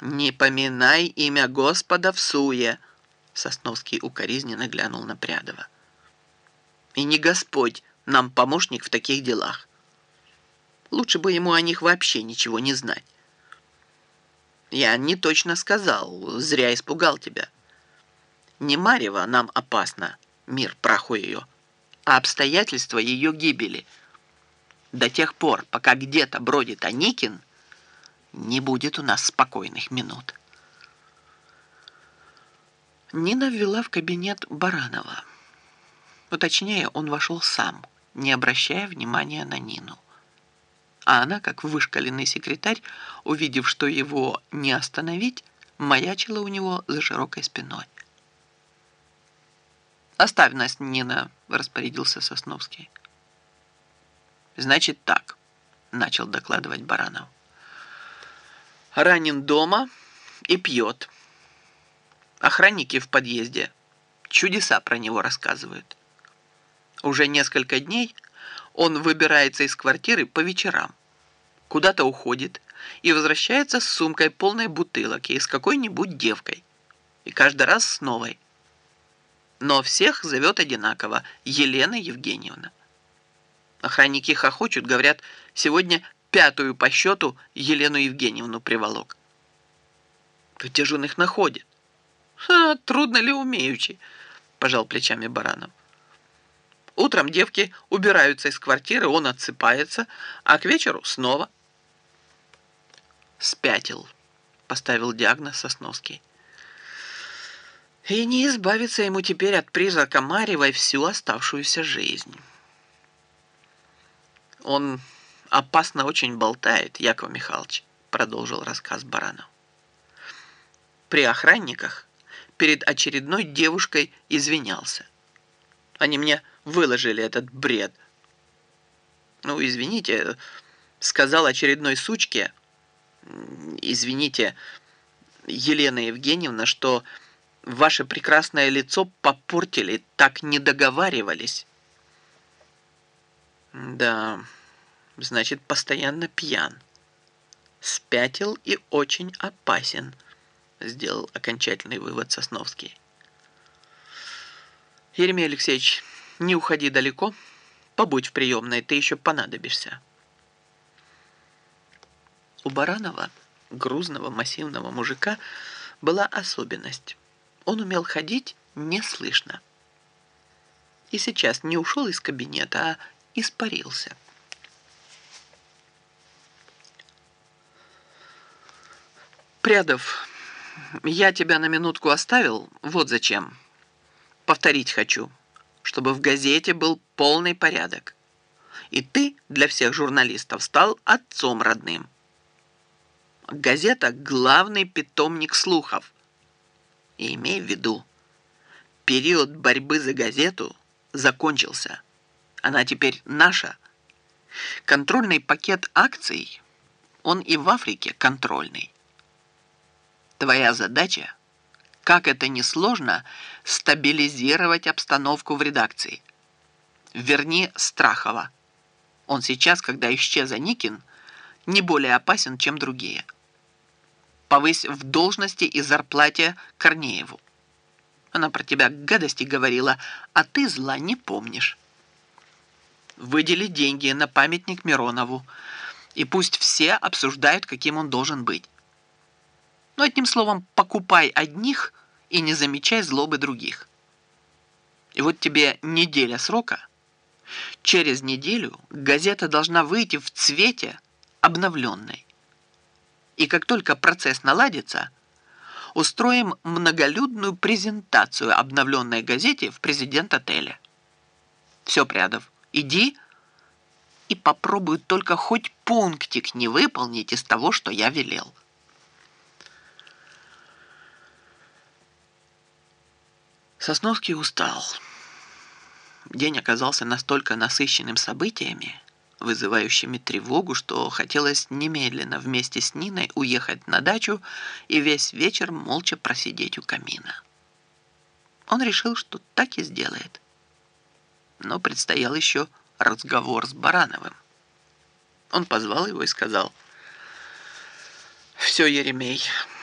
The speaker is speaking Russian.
«Не поминай имя Господа в суе!» Сосновский укоризненно глянул на Прядова. «И не Господь нам помощник в таких делах. Лучше бы ему о них вообще ничего не знать. Я не точно сказал, зря испугал тебя. Не Марева нам опасно, мир праху ее, а обстоятельства ее гибели. До тех пор, пока где-то бродит Аникин, не будет у нас спокойных минут. Нина ввела в кабинет Баранова. Но точнее, он вошел сам, не обращая внимания на Нину. А она, как вышкаленный секретарь, увидев, что его не остановить, маячила у него за широкой спиной. «Оставь нас, Нина», — распорядился Сосновский. «Значит так», — начал докладывать Баранов ранен дома и пьет. Охранники в подъезде чудеса про него рассказывают. Уже несколько дней он выбирается из квартиры по вечерам, куда-то уходит и возвращается с сумкой полной бутылок и с какой-нибудь девкой. И каждый раз с новой. Но всех зовет одинаково Елена Евгеньевна. Охранники хохочут, говорят, сегодня пятую по счету Елену Евгеньевну приволок. Где их находит? Ха, трудно ли умеючи, пожал плечами Баранов. Утром девки убираются из квартиры, он отсыпается, а к вечеру снова. Спятил, поставил диагноз Сосновский. И не избавиться ему теперь от призрака Марьевой всю оставшуюся жизнь. Он опасно очень болтает, Яков Михайлович», продолжил рассказ Баранов. При охранниках перед очередной девушкой извинялся. Они мне выложили этот бред. Ну, извините, сказал очередной сучке, извините, Елена Евгеньевна, что ваше прекрасное лицо попортили, так не договаривались. Да значит, постоянно пьян. Спятил и очень опасен, сделал окончательный вывод Сосновский. Еремей Алексеевич, не уходи далеко, побудь в приемной, ты еще понадобишься. У Баранова, грузного массивного мужика, была особенность. Он умел ходить неслышно. И сейчас не ушел из кабинета, а испарился. Прядов, я тебя на минутку оставил, вот зачем. Повторить хочу, чтобы в газете был полный порядок. И ты для всех журналистов стал отцом родным. Газета – главный питомник слухов. И имей в виду, период борьбы за газету закончился. Она теперь наша. Контрольный пакет акций, он и в Африке контрольный. Твоя задача, как это ни сложно, стабилизировать обстановку в редакции. Верни Страхова. Он сейчас, когда исчез Никин, не более опасен, чем другие. Повысь в должности и зарплате Корнееву. Она про тебя гадости говорила, а ты зла не помнишь. Выдели деньги на памятник Миронову, и пусть все обсуждают, каким он должен быть. Ну, одним словом, покупай одних и не замечай злобы других. И вот тебе неделя срока. Через неделю газета должна выйти в цвете обновленной. И как только процесс наладится, устроим многолюдную презентацию обновленной газете в президент-отеле. Все, Прядов, иди и попробуй только хоть пунктик не выполнить из того, что я велел. Сосновский устал. День оказался настолько насыщенным событиями, вызывающими тревогу, что хотелось немедленно вместе с Ниной уехать на дачу и весь вечер молча просидеть у камина. Он решил, что так и сделает. Но предстоял еще разговор с Барановым. Он позвал его и сказал, «Все, Еремей, —